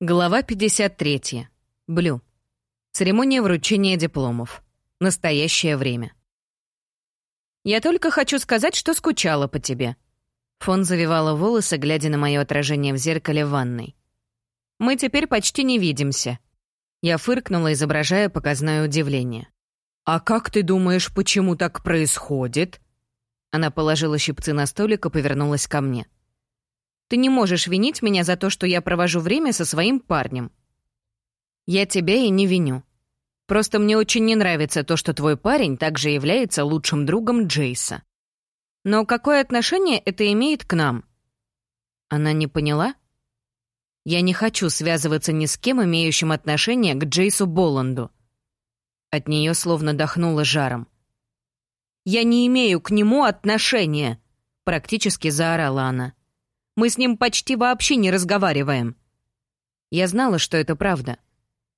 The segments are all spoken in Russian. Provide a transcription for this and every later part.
Глава 53. Блю. Церемония вручения дипломов. Настоящее время. «Я только хочу сказать, что скучала по тебе». Фон завивала волосы, глядя на мое отражение в зеркале в ванной. «Мы теперь почти не видимся». Я фыркнула, изображая показное удивление. «А как ты думаешь, почему так происходит?» Она положила щипцы на столик и повернулась ко мне. Ты не можешь винить меня за то, что я провожу время со своим парнем. Я тебя и не виню. Просто мне очень не нравится то, что твой парень также является лучшим другом Джейса. Но какое отношение это имеет к нам? Она не поняла? Я не хочу связываться ни с кем, имеющим отношение к Джейсу Боланду. От нее словно дохнуло жаром. «Я не имею к нему отношения!» Практически заорала она. Мы с ним почти вообще не разговариваем». Я знала, что это правда.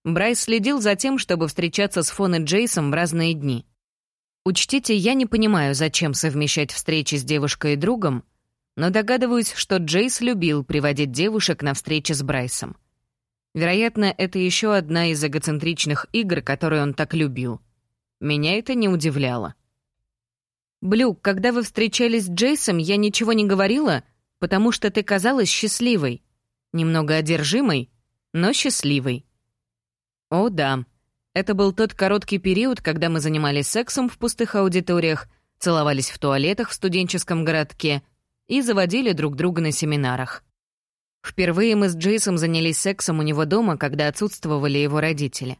Брайс следил за тем, чтобы встречаться с Фон и Джейсом в разные дни. Учтите, я не понимаю, зачем совмещать встречи с девушкой и другом, но догадываюсь, что Джейс любил приводить девушек на встречи с Брайсом. Вероятно, это еще одна из эгоцентричных игр, которые он так любил. Меня это не удивляло. «Блю, когда вы встречались с Джейсом, я ничего не говорила, потому что ты казалась счастливой. Немного одержимой, но счастливой. О, да. Это был тот короткий период, когда мы занимались сексом в пустых аудиториях, целовались в туалетах в студенческом городке и заводили друг друга на семинарах. Впервые мы с Джейсом занялись сексом у него дома, когда отсутствовали его родители.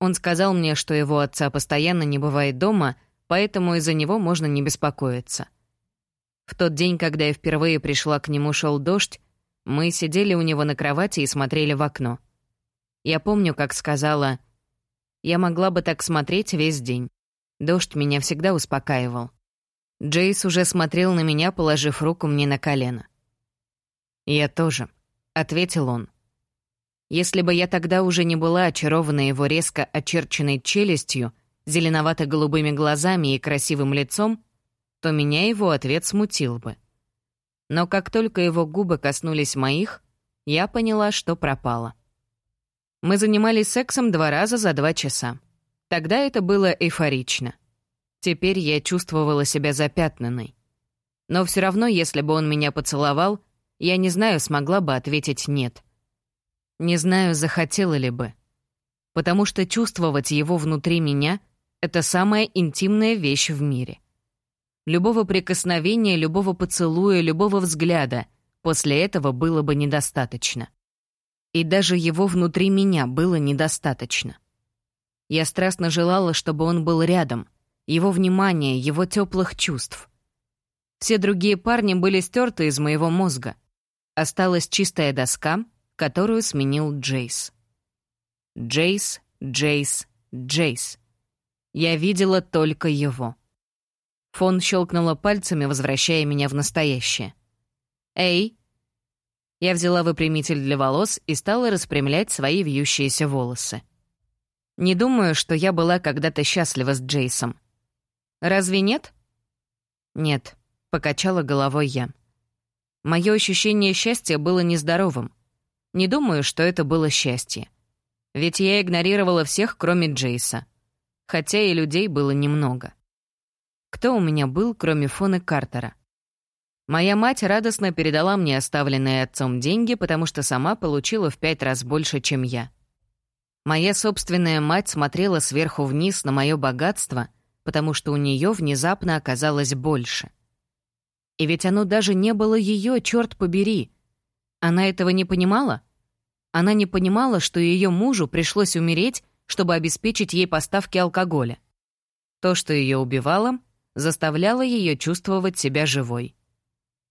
Он сказал мне, что его отца постоянно не бывает дома, поэтому из-за него можно не беспокоиться. В тот день, когда я впервые пришла к нему, шел дождь, мы сидели у него на кровати и смотрели в окно. Я помню, как сказала, «Я могла бы так смотреть весь день. Дождь меня всегда успокаивал». Джейс уже смотрел на меня, положив руку мне на колено. «Я тоже», — ответил он. Если бы я тогда уже не была очарована его резко очерченной челюстью, зеленовато-голубыми глазами и красивым лицом, то меня его ответ смутил бы. Но как только его губы коснулись моих, я поняла, что пропала. Мы занимались сексом два раза за два часа. Тогда это было эйфорично. Теперь я чувствовала себя запятнанной. Но все равно, если бы он меня поцеловал, я не знаю, смогла бы ответить «нет». Не знаю, захотела ли бы. Потому что чувствовать его внутри меня — это самая интимная вещь в мире любого прикосновения, любого поцелуя, любого взгляда. После этого было бы недостаточно. И даже его внутри меня было недостаточно. Я страстно желала, чтобы он был рядом, его внимания, его теплых чувств. Все другие парни были стерты из моего мозга. Осталась чистая доска, которую сменил Джейс. Джейс, Джейс, Джейс. Я видела только его. Фон щелкнула пальцами, возвращая меня в настоящее. «Эй!» Я взяла выпрямитель для волос и стала распрямлять свои вьющиеся волосы. Не думаю, что я была когда-то счастлива с Джейсом. Разве нет? Нет, покачала головой я. Мое ощущение счастья было нездоровым. Не думаю, что это было счастье. Ведь я игнорировала всех, кроме Джейса. Хотя и людей было немного. Кто у меня был, кроме Фона Картера? Моя мать радостно передала мне оставленные отцом деньги, потому что сама получила в пять раз больше, чем я. Моя собственная мать смотрела сверху вниз на мое богатство, потому что у нее внезапно оказалось больше. И ведь оно даже не было ее, черт побери. Она этого не понимала? Она не понимала, что ее мужу пришлось умереть, чтобы обеспечить ей поставки алкоголя. То, что ее убивало, заставляло ее чувствовать себя живой.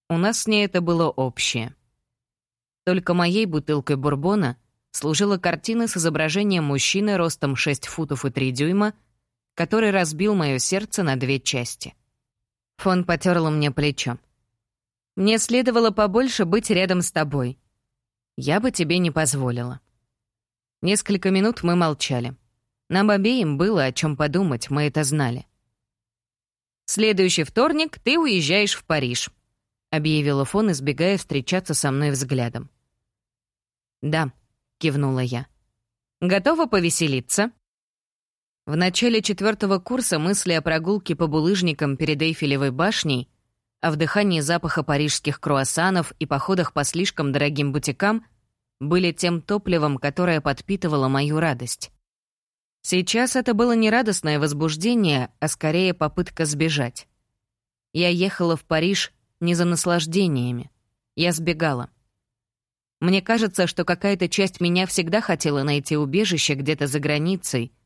У нас с ней это было общее. Только моей бутылкой бурбона служила картина с изображением мужчины ростом 6 футов и 3 дюйма, который разбил мое сердце на две части. Фон потерла мне плечо. «Мне следовало побольше быть рядом с тобой. Я бы тебе не позволила». Несколько минут мы молчали. Нам обеим было о чем подумать, мы это знали. Следующий вторник ты уезжаешь в Париж», — объявила Фон, избегая встречаться со мной взглядом. «Да», — кивнула я. «Готова повеселиться?» В начале четвертого курса мысли о прогулке по булыжникам перед Эйфелевой башней, о вдыхании запаха парижских круассанов и походах по слишком дорогим бутикам были тем топливом, которое подпитывало мою радость. Сейчас это было не радостное возбуждение, а скорее попытка сбежать. Я ехала в Париж не за наслаждениями. Я сбегала. Мне кажется, что какая-то часть меня всегда хотела найти убежище где-то за границей —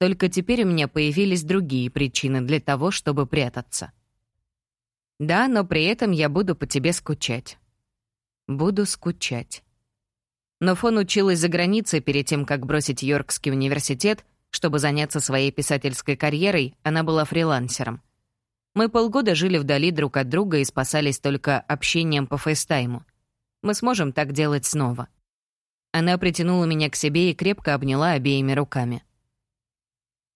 только теперь у меня появились другие причины для того, чтобы прятаться. Да, но при этом я буду по тебе скучать. Буду скучать. Но Фон училась за границей перед тем, как бросить Йоркский университет, чтобы заняться своей писательской карьерой, она была фрилансером. Мы полгода жили вдали друг от друга и спасались только общением по фейстайму. Мы сможем так делать снова. Она притянула меня к себе и крепко обняла обеими руками.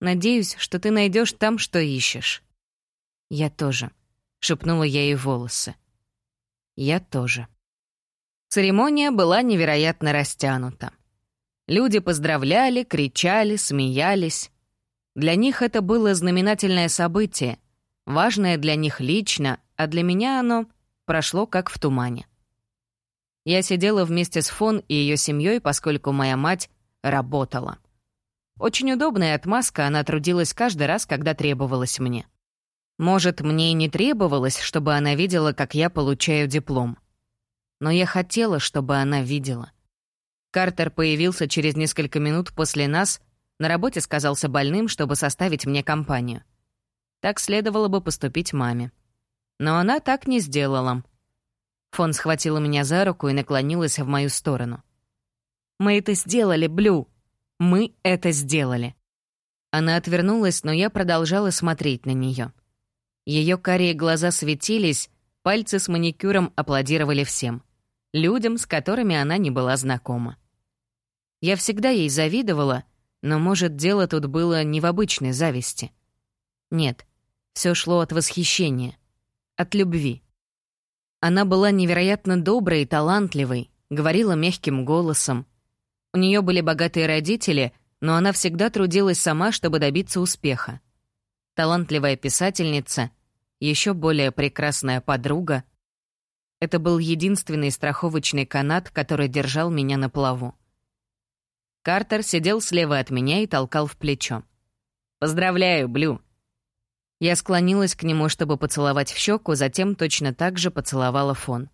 Надеюсь, что ты найдешь там, что ищешь». «Я тоже», — шепнула я ей волосы. «Я тоже». Церемония была невероятно растянута. Люди поздравляли, кричали, смеялись. Для них это было знаменательное событие, важное для них лично, а для меня оно прошло как в тумане. Я сидела вместе с Фон и ее семьей, поскольку моя мать работала. Очень удобная отмазка, она трудилась каждый раз, когда требовалась мне. Может, мне и не требовалось, чтобы она видела, как я получаю диплом. Но я хотела, чтобы она видела. Картер появился через несколько минут после нас, на работе сказался больным, чтобы составить мне компанию. Так следовало бы поступить маме. Но она так не сделала. Фон схватила меня за руку и наклонилась в мою сторону. «Мы это сделали, Блю!» Мы это сделали. Она отвернулась, но я продолжала смотреть на нее. Ее карие глаза светились, пальцы с маникюром аплодировали всем. Людям, с которыми она не была знакома. Я всегда ей завидовала, но, может, дело тут было не в обычной зависти. Нет, все шло от восхищения, от любви. Она была невероятно доброй и талантливой, говорила мягким голосом, у нее были богатые родители, но она всегда трудилась сама, чтобы добиться успеха. Талантливая писательница, еще более прекрасная подруга. Это был единственный страховочный канат, который держал меня на плаву. Картер сидел слева от меня и толкал в плечо. «Поздравляю, Блю!» Я склонилась к нему, чтобы поцеловать в щеку, затем точно так же поцеловала фон.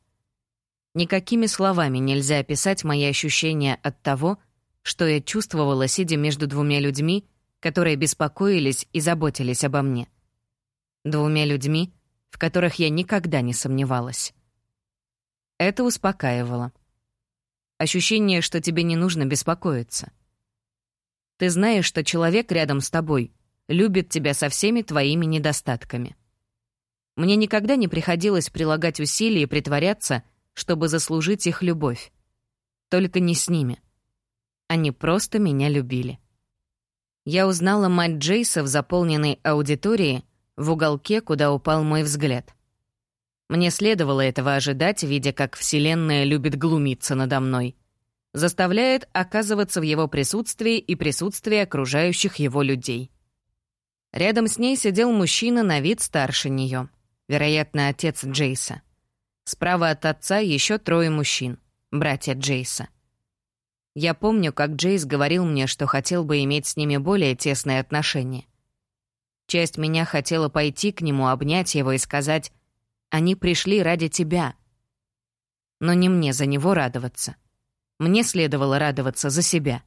Никакими словами нельзя описать мои ощущения от того, что я чувствовала, сидя между двумя людьми, которые беспокоились и заботились обо мне. Двумя людьми, в которых я никогда не сомневалась. Это успокаивало. Ощущение, что тебе не нужно беспокоиться. Ты знаешь, что человек рядом с тобой любит тебя со всеми твоими недостатками. Мне никогда не приходилось прилагать усилия и притворяться, чтобы заслужить их любовь. Только не с ними. Они просто меня любили. Я узнала мать Джейса в заполненной аудитории в уголке, куда упал мой взгляд. Мне следовало этого ожидать, видя, как Вселенная любит глумиться надо мной. Заставляет оказываться в его присутствии и присутствии окружающих его людей. Рядом с ней сидел мужчина на вид старше нее, вероятно, отец Джейса. Справа от отца еще трое мужчин, братья Джейса. Я помню, как Джейс говорил мне, что хотел бы иметь с ними более тесные отношения. Часть меня хотела пойти к нему, обнять его и сказать «Они пришли ради тебя». Но не мне за него радоваться. Мне следовало радоваться за себя.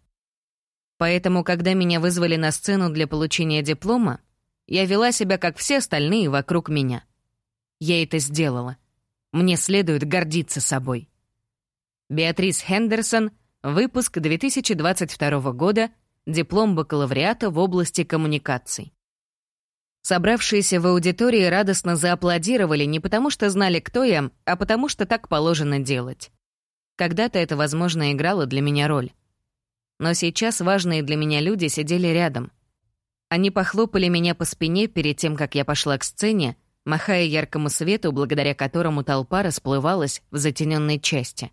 Поэтому, когда меня вызвали на сцену для получения диплома, я вела себя, как все остальные вокруг меня. Я это сделала. Мне следует гордиться собой. Беатрис Хендерсон, выпуск 2022 года, диплом бакалавриата в области коммуникаций. Собравшиеся в аудитории радостно зааплодировали не потому, что знали, кто я, а потому, что так положено делать. Когда-то это, возможно, играло для меня роль. Но сейчас важные для меня люди сидели рядом. Они похлопали меня по спине перед тем, как я пошла к сцене, махая яркому свету, благодаря которому толпа расплывалась в затененной части.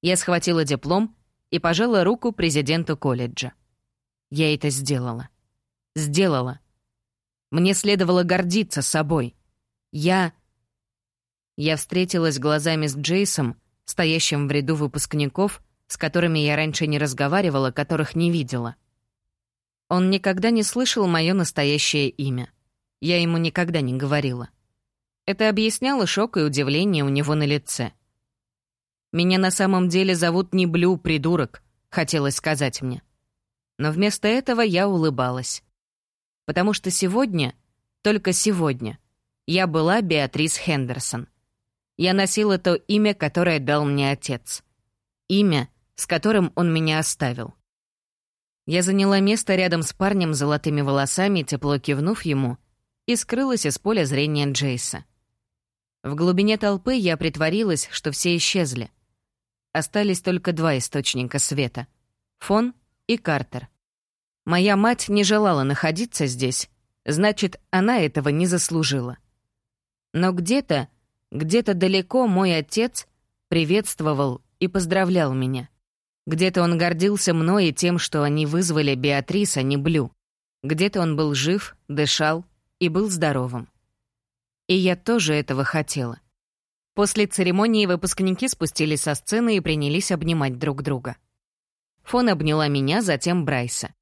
Я схватила диплом и пожала руку президенту колледжа. Я это сделала. Сделала. Мне следовало гордиться собой. Я... Я встретилась глазами с Джейсом, стоящим в ряду выпускников, с которыми я раньше не разговаривала, которых не видела. Он никогда не слышал мое настоящее имя. Я ему никогда не говорила. Это объясняло шок и удивление у него на лице. «Меня на самом деле зовут не Блю, придурок», — хотелось сказать мне. Но вместо этого я улыбалась. Потому что сегодня, только сегодня, я была Беатрис Хендерсон. Я носила то имя, которое дал мне отец. Имя, с которым он меня оставил. Я заняла место рядом с парнем с золотыми волосами, тепло кивнув ему, и скрылась из поля зрения Джейса. В глубине толпы я притворилась, что все исчезли. Остались только два источника света — Фон и Картер. Моя мать не желала находиться здесь, значит, она этого не заслужила. Но где-то, где-то далеко мой отец приветствовал и поздравлял меня. Где-то он гордился мной и тем, что они вызвали Беатрис, а не Блю. Где-то он был жив, дышал и был здоровым. И я тоже этого хотела. После церемонии выпускники спустились со сцены и принялись обнимать друг друга. Фон обняла меня, затем Брайса.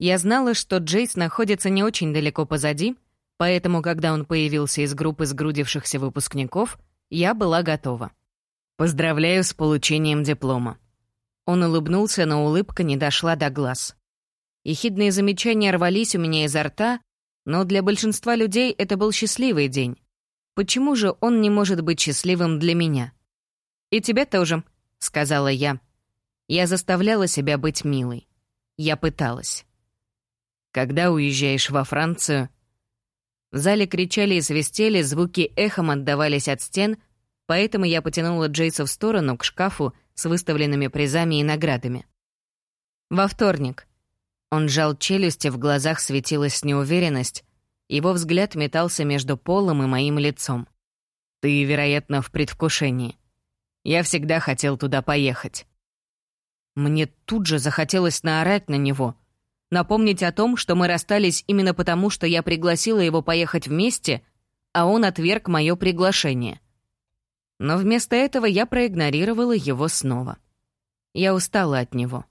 Я знала, что Джейс находится не очень далеко позади, поэтому, когда он появился из группы сгрудившихся выпускников, я была готова. «Поздравляю с получением диплома», он улыбнулся, но улыбка не дошла до глаз. Ехидные замечания рвались у меня изо рта, но для большинства людей это был счастливый день. Почему же он не может быть счастливым для меня? «И тебе тоже», — сказала я. Я заставляла себя быть милой. Я пыталась. «Когда уезжаешь во Францию?» В зале кричали и свистели, звуки эхом отдавались от стен, поэтому я потянула Джейса в сторону, к шкафу, с выставленными призами и наградами. Во вторник. Он сжал челюсти, в глазах светилась неуверенность, его взгляд метался между полом и моим лицом. «Ты, вероятно, в предвкушении. Я всегда хотел туда поехать». Мне тут же захотелось наорать на него, напомнить о том, что мы расстались именно потому, что я пригласила его поехать вместе, а он отверг мое приглашение — но вместо этого я проигнорировала его снова. Я устала от него.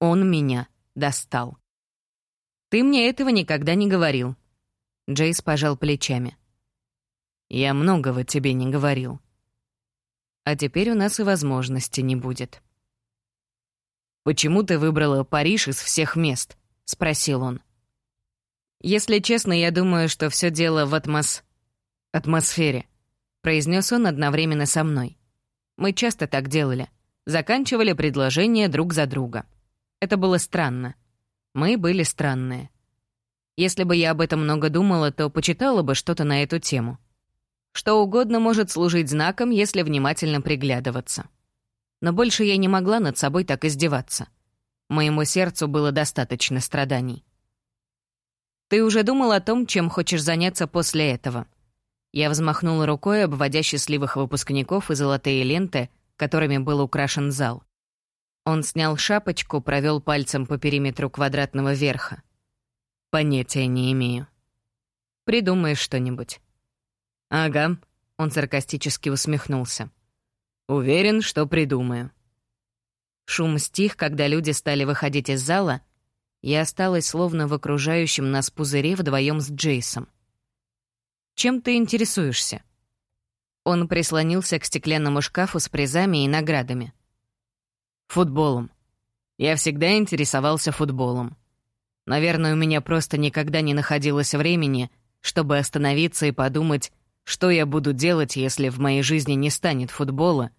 Он меня достал. «Ты мне этого никогда не говорил». Джейс пожал плечами. «Я многого тебе не говорил. А теперь у нас и возможности не будет». «Почему ты выбрала Париж из всех мест?» — спросил он. «Если честно, я думаю, что все дело в атмос... атмосфере. — произнес он одновременно со мной. Мы часто так делали. Заканчивали предложения друг за друга. Это было странно. Мы были странные. Если бы я об этом много думала, то почитала бы что-то на эту тему. Что угодно может служить знаком, если внимательно приглядываться. Но больше я не могла над собой так издеваться. Моему сердцу было достаточно страданий. «Ты уже думал о том, чем хочешь заняться после этого?» Я взмахнула рукой, обводя счастливых выпускников и золотые ленты, которыми был украшен зал. Он снял шапочку, провел пальцем по периметру квадратного верха. «Понятия не имею». «Придумаешь что-нибудь». «Ага», — он саркастически усмехнулся. «Уверен, что придумаю». Шум стих, когда люди стали выходить из зала, я осталась словно в окружающем нас пузыре вдвоем с Джейсом. Чем ты интересуешься?» Он прислонился к стеклянному шкафу с призами и наградами. «Футболом. Я всегда интересовался футболом. Наверное, у меня просто никогда не находилось времени, чтобы остановиться и подумать, что я буду делать, если в моей жизни не станет футбола,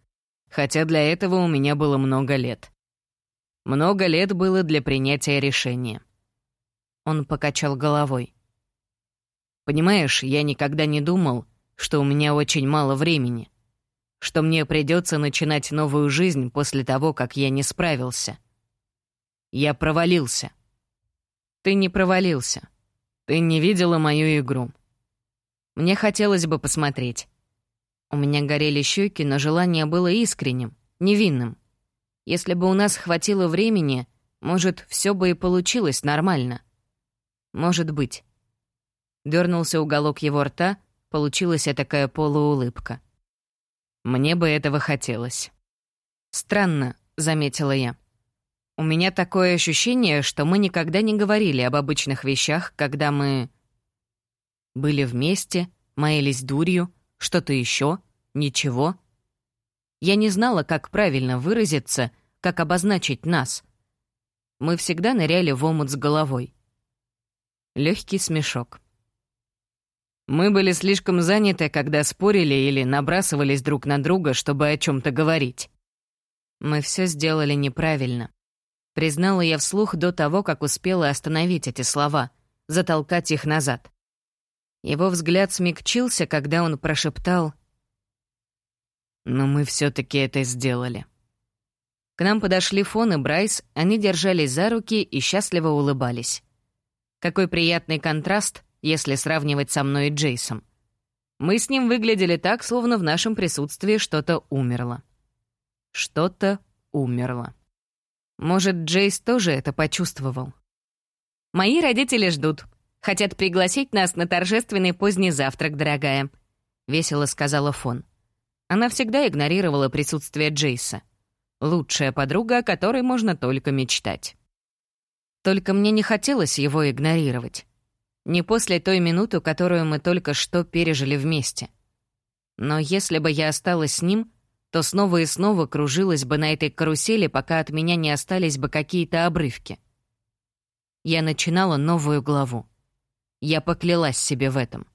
хотя для этого у меня было много лет. Много лет было для принятия решения». Он покачал головой. Понимаешь, я никогда не думал, что у меня очень мало времени, что мне придется начинать новую жизнь после того, как я не справился. Я провалился. Ты не провалился. Ты не видела мою игру. Мне хотелось бы посмотреть. У меня горели щеки, но желание было искренним, невинным. Если бы у нас хватило времени, может, все бы и получилось нормально. Может быть. Дернулся уголок его рта, получилась такая полуулыбка. Мне бы этого хотелось. Странно, заметила я. У меня такое ощущение, что мы никогда не говорили об обычных вещах, когда мы были вместе, маялись дурью, что-то еще, ничего. Я не знала, как правильно выразиться, как обозначить нас. Мы всегда ныряли в омут с головой. Легкий смешок. Мы были слишком заняты, когда спорили или набрасывались друг на друга, чтобы о чем то говорить. Мы все сделали неправильно. Признала я вслух до того, как успела остановить эти слова, затолкать их назад. Его взгляд смягчился, когда он прошептал но мы все таки это сделали. К нам подошли Фон и Брайс, они держались за руки и счастливо улыбались. Какой приятный контраст, если сравнивать со мной и Джейсом. Мы с ним выглядели так, словно в нашем присутствии что-то умерло. Что-то умерло. Может, Джейс тоже это почувствовал. «Мои родители ждут. Хотят пригласить нас на торжественный поздний завтрак, дорогая», — весело сказала Фон. Она всегда игнорировала присутствие Джейса. Лучшая подруга, о которой можно только мечтать. Только мне не хотелось его игнорировать. Не после той минуты, которую мы только что пережили вместе. Но если бы я осталась с ним, то снова и снова кружилась бы на этой карусели, пока от меня не остались бы какие-то обрывки. Я начинала новую главу. Я поклялась себе в этом.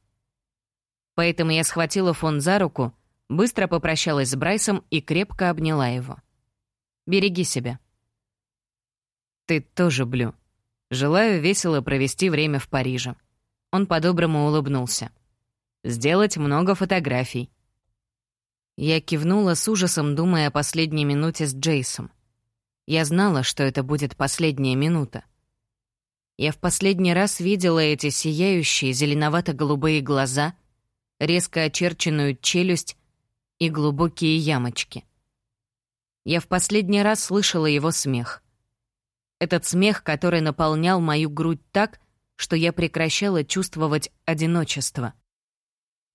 Поэтому я схватила фон за руку — быстро попрощалась с Брайсом и крепко обняла его. «Береги себя». «Ты тоже, Блю. Желаю весело провести время в Париже». Он по-доброму улыбнулся. «Сделать много фотографий». Я кивнула с ужасом, думая о последней минуте с Джейсом. Я знала, что это будет последняя минута. Я в последний раз видела эти сияющие зеленовато-голубые глаза, резко очерченную челюсть и глубокие ямочки. Я в последний раз слышала его смех. Этот смех, который наполнял мою грудь так, что я прекращала чувствовать одиночество.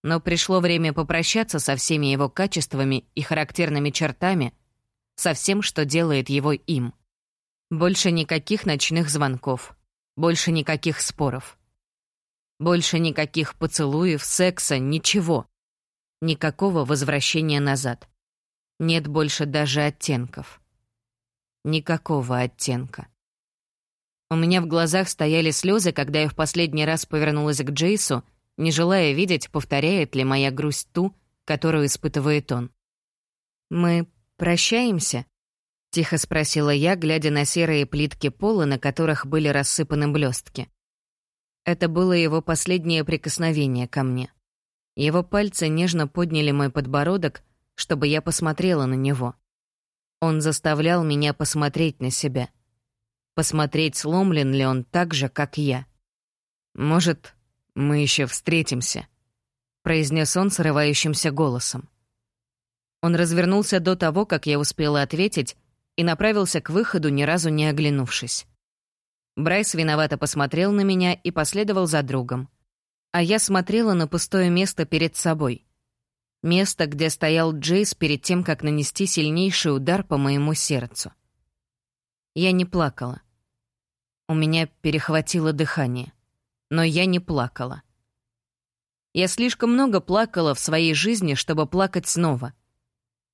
Но пришло время попрощаться со всеми его качествами и характерными чертами, со всем, что делает его им. Больше никаких ночных звонков, больше никаких споров. Больше никаких поцелуев, секса, ничего. Никакого возвращения назад. Нет больше даже оттенков. Никакого оттенка. У меня в глазах стояли слезы, когда я в последний раз повернулась к Джейсу, не желая видеть, повторяет ли моя грусть ту, которую испытывает он. «Мы прощаемся?» — тихо спросила я, глядя на серые плитки пола, на которых были рассыпаны блестки. Это было его последнее прикосновение ко мне. Его пальцы нежно подняли мой подбородок, чтобы я посмотрела на него. Он заставлял меня посмотреть на себя. Посмотреть, сломлен ли он так же, как я. «Может, мы еще встретимся», — произнес он срывающимся голосом. Он развернулся до того, как я успела ответить, и направился к выходу, ни разу не оглянувшись. Брайс виновато посмотрел на меня и последовал за другом а я смотрела на пустое место перед собой. Место, где стоял Джейс перед тем, как нанести сильнейший удар по моему сердцу. Я не плакала. У меня перехватило дыхание. Но я не плакала. Я слишком много плакала в своей жизни, чтобы плакать снова.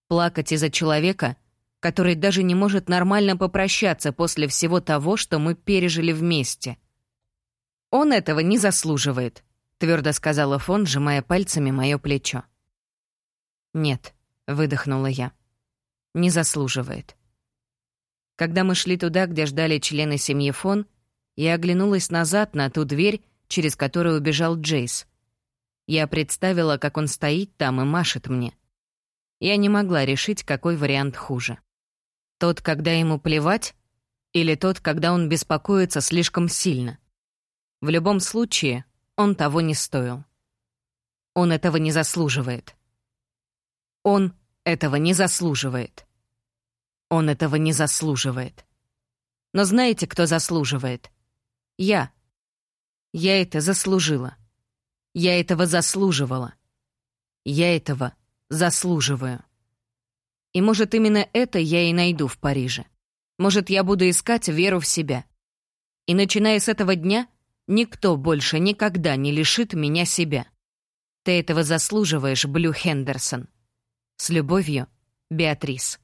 Плакать из-за человека, который даже не может нормально попрощаться после всего того, что мы пережили вместе. Он этого не заслуживает. — твердо сказала Фон, сжимая пальцами мое плечо. «Нет», — выдохнула я. «Не заслуживает». Когда мы шли туда, где ждали члены семьи Фон, я оглянулась назад на ту дверь, через которую убежал Джейс. Я представила, как он стоит там и машет мне. Я не могла решить, какой вариант хуже. Тот, когда ему плевать, или тот, когда он беспокоится слишком сильно. В любом случае, он того не стоил. Он этого не заслуживает. Он этого не заслуживает. Он этого не заслуживает. Но знаете, кто заслуживает? Я. Я это заслужила. Я этого заслуживала. Я этого заслуживаю. И, может, именно это я и найду в Париже. Может, я буду искать веру в себя. И, начиная с этого дня, никто больше никогда не лишит меня себя. Ты этого заслуживаешь, Блю Хендерсон. С любовью, Беатрис.